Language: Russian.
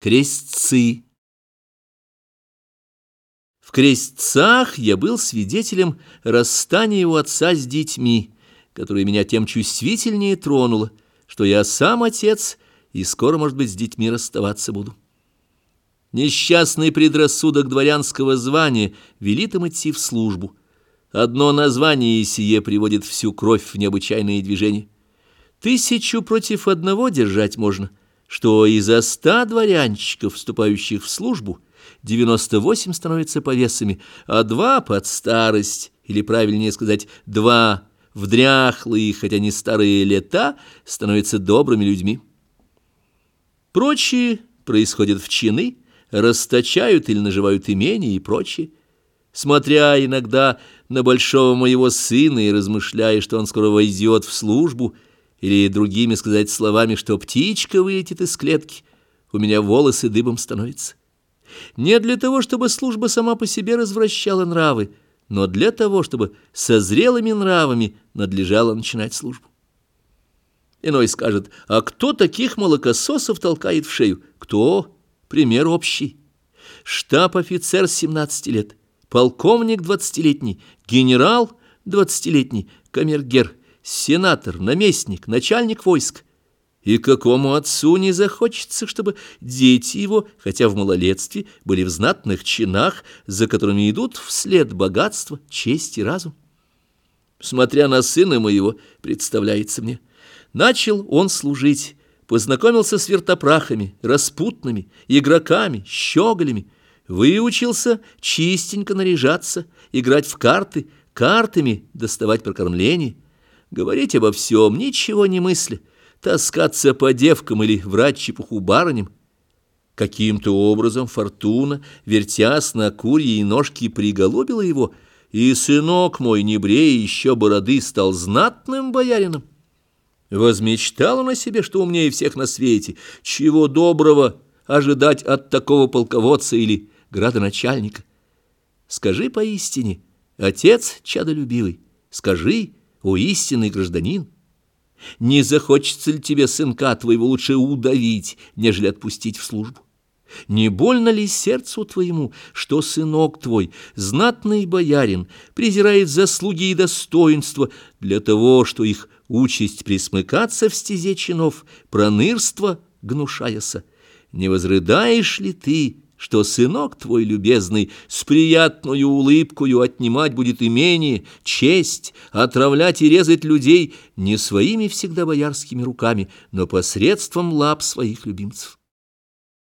Крестцы. В крестцах я был свидетелем расстания у отца с детьми, которое меня тем чувствительнее тронуло, что я сам отец и скоро, может быть, с детьми расставаться буду. Несчастный предрассудок дворянского звания велит им идти в службу. Одно название сие приводит всю кровь в необычайные движения. Тысячу против одного держать можно — что из-за ста дворянчиков, вступающих в службу, 98 становятся повесами, а два под старость, или, правильнее сказать, два в дряхлые, хотя не старые лета, становятся добрыми людьми. Прочие происходят в чины, расточают или наживают имения и прочее. Смотря иногда на большого моего сына и размышляя, что он скоро войдет в службу, или другими сказать словами, что птичка вылетит из клетки, у меня волосы дыбом становятся. Не для того, чтобы служба сама по себе развращала нравы, но для того, чтобы со зрелыми нравами надлежало начинать службу. Иной скажет, а кто таких молокососов толкает в шею? Кто? Пример общий. Штаб-офицер 17 лет, полковник 20-летний, генерал 20-летний, камергер сенатор, наместник, начальник войск. И какому отцу не захочется, чтобы дети его, хотя в малолетстве, были в знатных чинах, за которыми идут вслед богатство, честь и разум? Смотря на сына моего, представляется мне, начал он служить, познакомился с вертопрахами, распутными, игроками, щеголями, выучился чистенько наряжаться, играть в карты, картами доставать прокормление — говорить обо всем, ничего не мысля, таскаться по девкам или врать чепуху барыням. Каким-то образом фортуна, вертясь на курьей ножки, приголубила его, и сынок мой, не брея еще бороды, стал знатным боярином. Возмечтал он о себе, что умнее всех на свете, чего доброго ожидать от такого полководца или градоначальника. Скажи поистине, отец чадолюбивый, скажи, о истинный гражданин! Не захочется ли тебе сынка твоего лучше удавить, нежели отпустить в службу? Не больно ли сердцу твоему, что сынок твой, знатный боярин, презирает заслуги и достоинства для того, что их участь присмыкаться в стезе чинов, пронырство гнушаяся? Не возрыдаешь ли ты, что сынок твой любезный с приятную улыбкою отнимать будет имение, честь, отравлять и резать людей не своими всегда боярскими руками, но посредством лап своих любимцев.